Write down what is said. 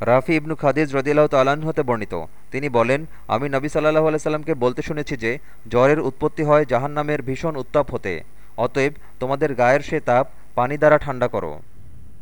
রাফি ইবনু খাদিজ রদিল্লাহ তালান হতে বর্ণিত। তিনি বলেন, আমি নবী সাল্লাহ আলাইসাল্লামকে বলতে শুনেছি যে, জ্বরের উৎপত্তি হয় জাহান্নামের ভীষণ উত্তাপ হতে। অতএব তোমাদের গায়ের সে তাপ পানি দ্বারা ঠান্ডা করো।